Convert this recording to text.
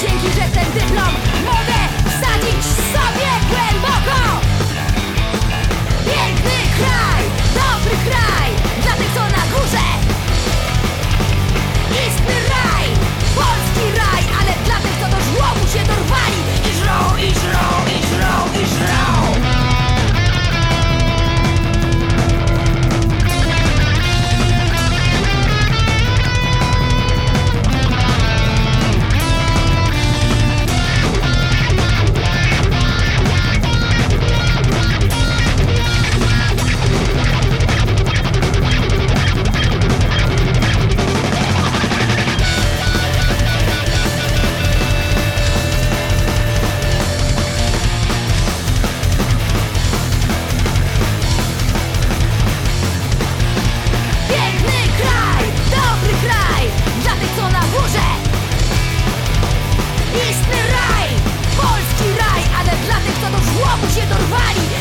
Dzięki, że ten dyplom mogę wsadzić domu się dorwali